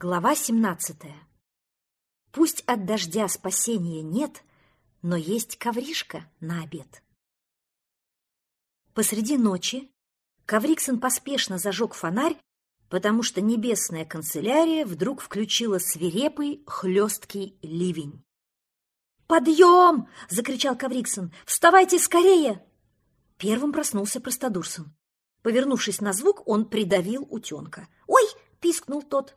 Глава 17. Пусть от дождя спасения нет, но есть ковришка на обед. Посреди ночи Ковриксон поспешно зажег фонарь, потому что небесная канцелярия вдруг включила свирепый, хлесткий ливень. «Подъем!» — закричал Ковриксон. «Вставайте скорее!» Первым проснулся Простодурсон. Повернувшись на звук, он придавил утенка. «Ой!» — пискнул тот.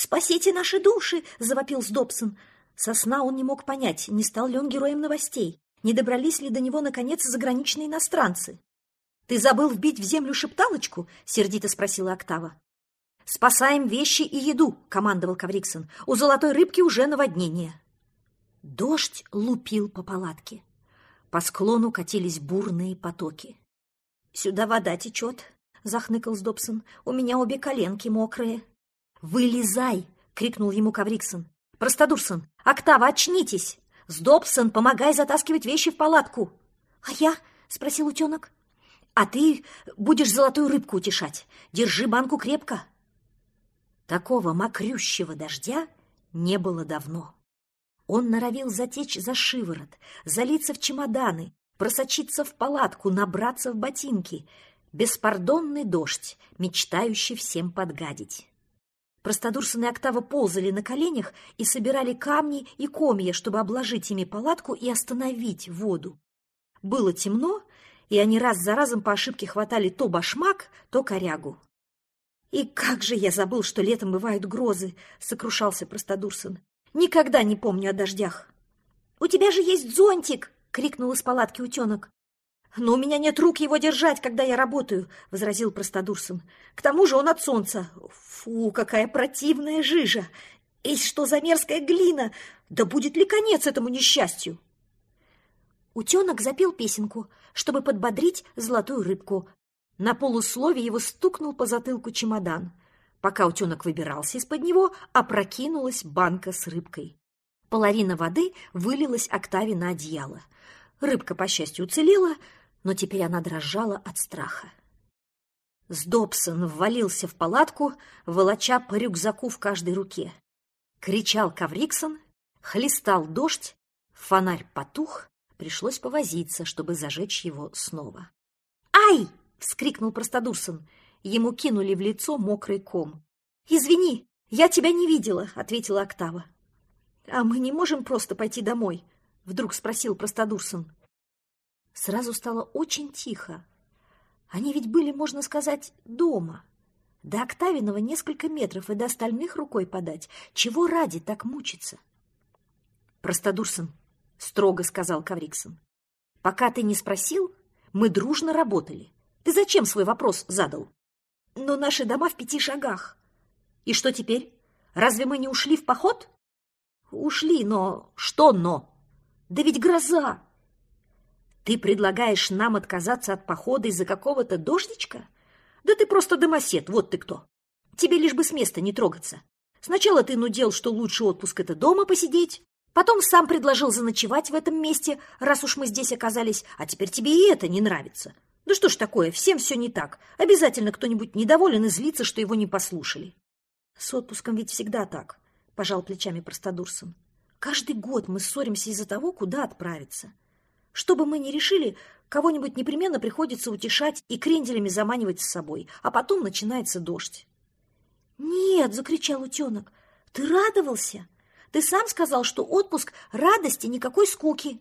«Спасите наши души!» — завопил Сдобсон. Со сна он не мог понять, не стал ли он героем новостей, не добрались ли до него, наконец, заграничные иностранцы. «Ты забыл вбить в землю шепталочку?» — сердито спросила Октава. «Спасаем вещи и еду!» — командовал Кавриксон. «У золотой рыбки уже наводнение!» Дождь лупил по палатке. По склону катились бурные потоки. «Сюда вода течет!» — захныкал Сдобсон. «У меня обе коленки мокрые!» «Вылезай!» — крикнул ему Кавриксон. «Простодурсон! Октава, очнитесь! Сдобсон, помогай затаскивать вещи в палатку!» «А я?» — спросил утенок. «А ты будешь золотую рыбку утешать. Держи банку крепко!» Такого мокрющего дождя не было давно. Он норовил затечь за шиворот, залиться в чемоданы, просочиться в палатку, набраться в ботинки. Беспардонный дождь, мечтающий всем подгадить. Простодурсон и Октава ползали на коленях и собирали камни и комья, чтобы обложить ими палатку и остановить воду. Было темно, и они раз за разом по ошибке хватали то башмак, то корягу. «И как же я забыл, что летом бывают грозы!» — сокрушался Простодурсон. «Никогда не помню о дождях!» «У тебя же есть зонтик!» — крикнул из палатки утенок. «Но у меня нет рук его держать, когда я работаю», — возразил Простодурсон. «К тому же он от солнца. Фу, какая противная жижа! И что за мерзкая глина! Да будет ли конец этому несчастью?» Утенок запел песенку, чтобы подбодрить золотую рыбку. На полуслове его стукнул по затылку чемодан. Пока утенок выбирался из-под него, опрокинулась банка с рыбкой. Половина воды вылилась Октаве на одеяло. Рыбка, по счастью, уцелела, но теперь она дрожала от страха. Сдобсон ввалился в палатку, волоча по рюкзаку в каждой руке. Кричал Кавриксон, хлестал дождь, фонарь потух, пришлось повозиться, чтобы зажечь его снова. «Ай!» — вскрикнул Простодурсон. Ему кинули в лицо мокрый ком. «Извини, я тебя не видела», — ответила Октава. «А мы не можем просто пойти домой?» — вдруг спросил Простодурсон. Сразу стало очень тихо. Они ведь были, можно сказать, дома. До Октавинова несколько метров и до остальных рукой подать. Чего ради так мучиться? Простодурсон, — строго сказал Кавриксон, — пока ты не спросил, мы дружно работали. Ты зачем свой вопрос задал? Но наши дома в пяти шагах. И что теперь? Разве мы не ушли в поход? Ушли, но... Что но? Да ведь гроза! Ты предлагаешь нам отказаться от похода из-за какого-то дождичка? Да ты просто домосед, вот ты кто. Тебе лишь бы с места не трогаться. Сначала ты нудел, что лучший отпуск — это дома посидеть, потом сам предложил заночевать в этом месте, раз уж мы здесь оказались, а теперь тебе и это не нравится. Да что ж такое, всем все не так. Обязательно кто-нибудь недоволен и злится, что его не послушали. С отпуском ведь всегда так, — пожал плечами Простодурсон. Каждый год мы ссоримся из-за того, куда отправиться. Что бы мы ни решили, кого-нибудь непременно приходится утешать и кренделями заманивать с собой, а потом начинается дождь. «Нет!» — закричал утенок. «Ты радовался? Ты сам сказал, что отпуск — радости, никакой скуки».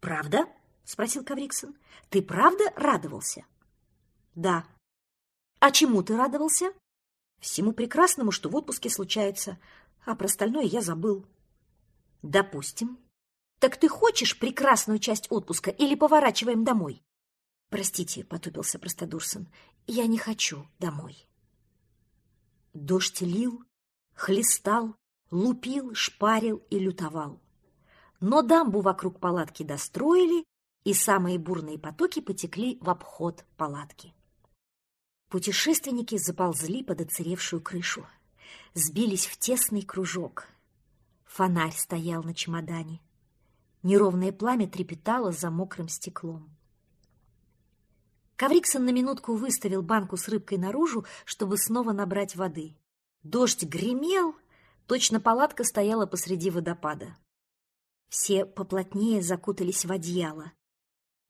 «Правда?» — спросил Кавриксон. «Ты правда радовался?» «Да». «А чему ты радовался?» «Всему прекрасному, что в отпуске случается, а про остальное я забыл». «Допустим», так ты хочешь прекрасную часть отпуска или поворачиваем домой? Простите, потупился Простодурсон, я не хочу домой. Дождь лил, хлестал, лупил, шпарил и лютовал. Но дамбу вокруг палатки достроили, и самые бурные потоки потекли в обход палатки. Путешественники заползли под оцаревшую крышу, сбились в тесный кружок. Фонарь стоял на чемодане. Неровное пламя трепетало за мокрым стеклом. Кавриксон на минутку выставил банку с рыбкой наружу, чтобы снова набрать воды. Дождь гремел, точно палатка стояла посреди водопада. Все поплотнее закутались в одеяло.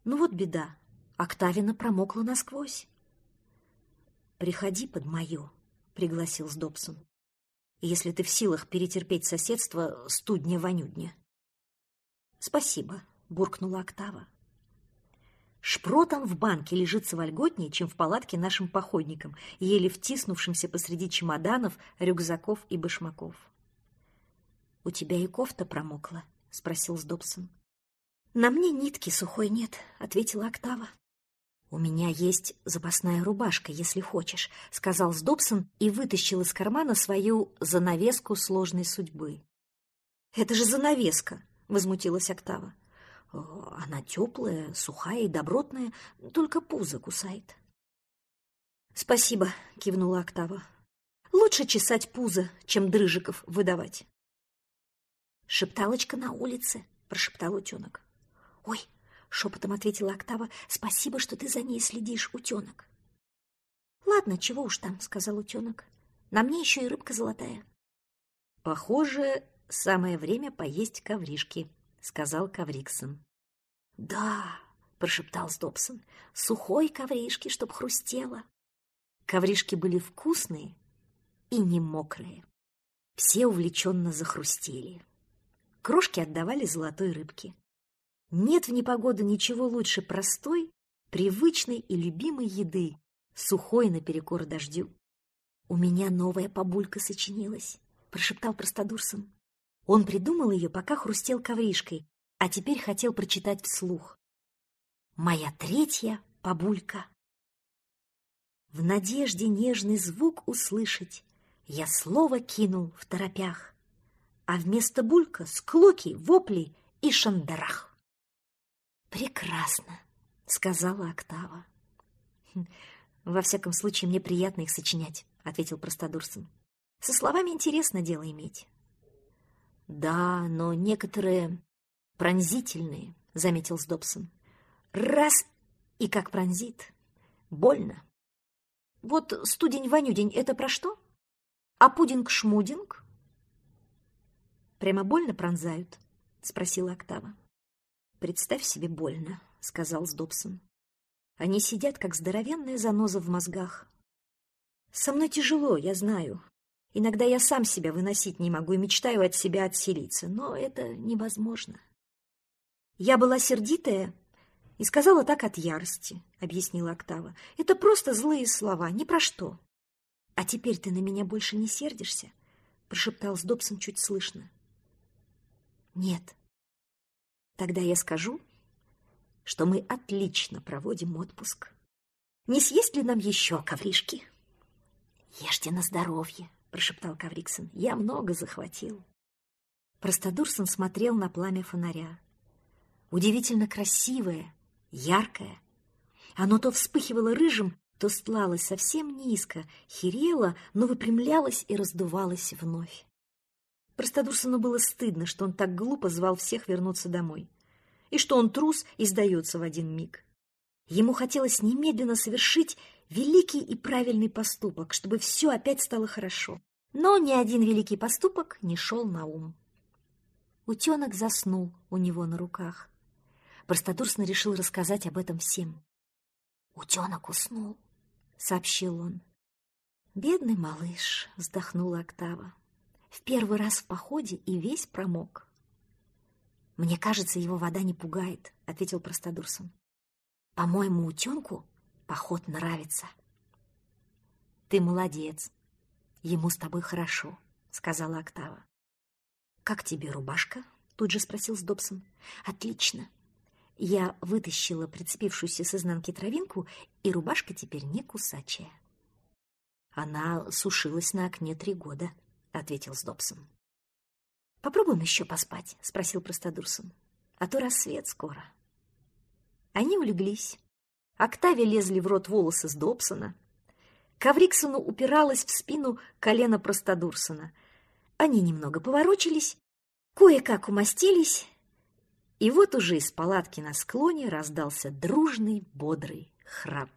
Ну вот беда, Октавина промокла насквозь. «Приходи под мою», — пригласил Сдобсон, «если ты в силах перетерпеть соседство студня-вонюдня». «Спасибо», — буркнула Октава. Шпротом в банке лежится вольготнее, чем в палатке нашим походникам, еле втиснувшимся посреди чемоданов, рюкзаков и башмаков. «У тебя и кофта промокла?» — спросил Сдобсон. «На мне нитки сухой нет», — ответила Октава. «У меня есть запасная рубашка, если хочешь», — сказал Сдобсон и вытащил из кармана свою занавеску сложной судьбы. «Это же занавеска!» — возмутилась Октава. Она теплая, сухая и добротная, только пузо кусает. «Спасибо», — кивнула Октава. «Лучше чесать пузо, чем дрыжиков выдавать». «Шепталочка на улице», — прошептал утенок. «Ой», — шепотом ответила Октава, — «спасибо, что ты за ней следишь, утенок». «Ладно, чего уж там», — сказал утенок. «На мне еще и рыбка золотая». «Похоже, самое время поесть ковришки», — сказал Кавриксон. «Да», — прошептал Сдобсон, — «сухой ковришки, чтоб хрустело». Ковришки были вкусные и не мокрые. Все увлеченно захрустели. Крошки отдавали золотой рыбке. Нет в непогоду ничего лучше простой, привычной и любимой еды, сухой наперекор дождю. «У меня новая побулька сочинилась», — прошептал Простодурсон. Он придумал ее, пока хрустел ковришкой, а теперь хотел прочитать вслух. «Моя третья побулька». В надежде нежный звук услышать Я слово кинул в торопях, А вместо булька склоки, вопли и шандарах. «Прекрасно», — сказала Октава. «Хм, «Во всяком случае, мне приятно их сочинять», — ответил Простодурсон. «Со словами интересно дело иметь». «Да, но некоторые пронзительные», — заметил Сдобсон. «Раз и как пронзит. Больно. Вот студень-вонюдень — это про что? А пудинг-шмудинг?» «Прямо больно пронзают?» — спросила Октава. «Представь себе больно», — сказал Сдобсон. «Они сидят, как здоровенная заноза в мозгах. Со мной тяжело, я знаю, Иногда я сам себя выносить не могу и мечтаю от себя отселиться, но это невозможно. Я была сердитая и сказала так от ярости, объяснила Октава. Это просто злые слова, ни про что. А теперь ты на меня больше не сердишься? прошептал с Добсон чуть слышно. Нет. Тогда я скажу, что мы отлично проводим отпуск. Не съесть ли нам еще ковришки? Ешьте на здоровье, — прошептал Кавриксон. «Я много захватил». Простодурсон смотрел на пламя фонаря. Удивительно красивое, яркое. Оно то вспыхивало рыжим, то стлалось совсем низко, херело, но выпрямлялось и раздувалось вновь. Простодурсону было стыдно, что он так глупо звал всех вернуться домой, и что он трус и сдается в один миг. Ему хотелось немедленно совершить великий и правильный поступок, чтобы все опять стало хорошо. Но ни один великий поступок не шел на ум. Утенок заснул у него на руках. Простодурсно решил рассказать об этом всем. «Утенок уснул», — сообщил он. «Бедный малыш», — вздохнула Октава. «В первый раз в походе и весь промок». «Мне кажется, его вода не пугает», — ответил Простодурсон. По-моему, утенку поход нравится. Ты молодец. Ему с тобой хорошо, сказала Октава. Как тебе рубашка? Тут же спросил Сдобсон. Отлично. Я вытащила прицепившуюся с изнанки травинку, и рубашка теперь не кусачая. Она сушилась на окне три года, ответил Сдобсон. Попробуем еще поспать, спросил Простодурсон. А то рассвет скоро. Они улеглись. Октаве лезли в рот волосы с Добсона. Кавриксону упиралась в спину колено Простодурсона. Они немного поворочились, кое-как умостились, и вот уже из палатки на склоне раздался дружный, бодрый храп.